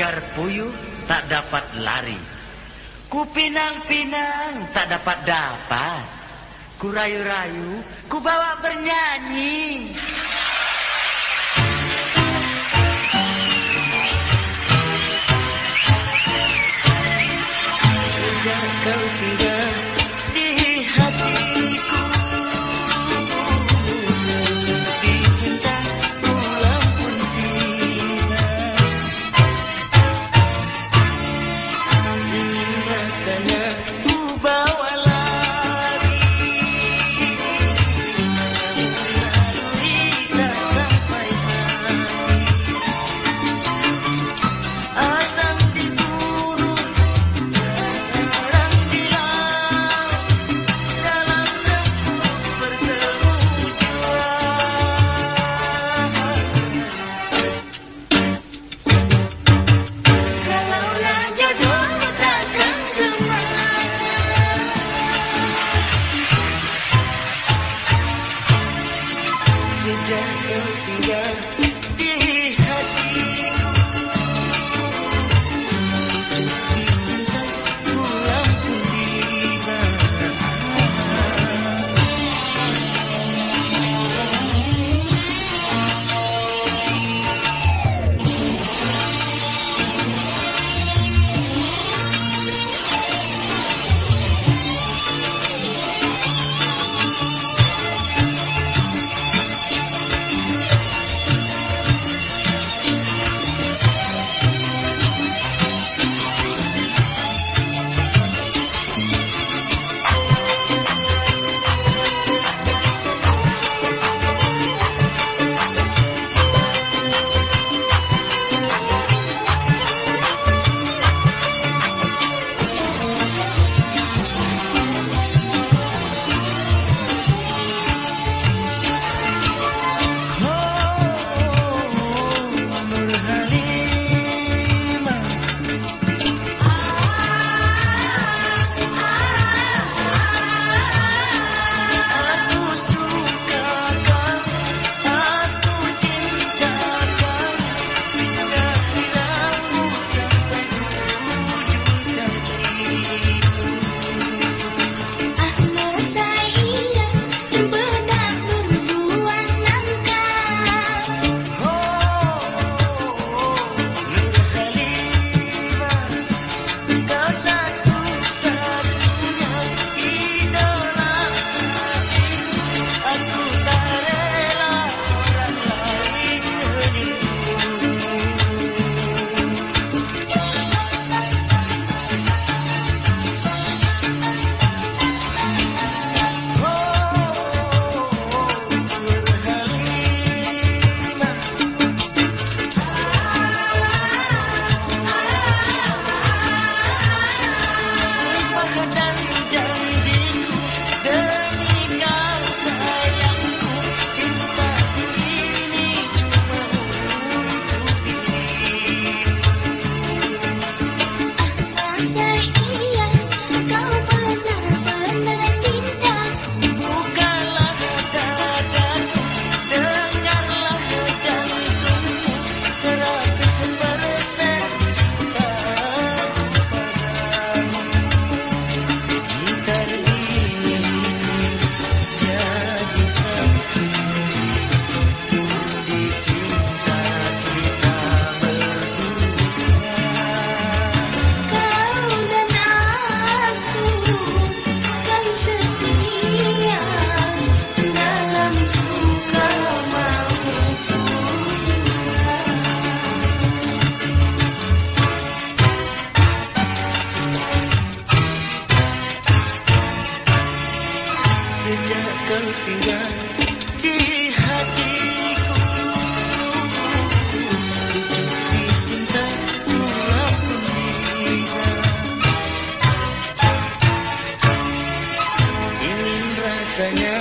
agar puyuh tak dapat lari. Kupinang-pinang tak dapat-dapat. Kurayu-rayu, ku bawa bernyanyi. Sejak kau singgah Gece yansın ya. night. Yeah.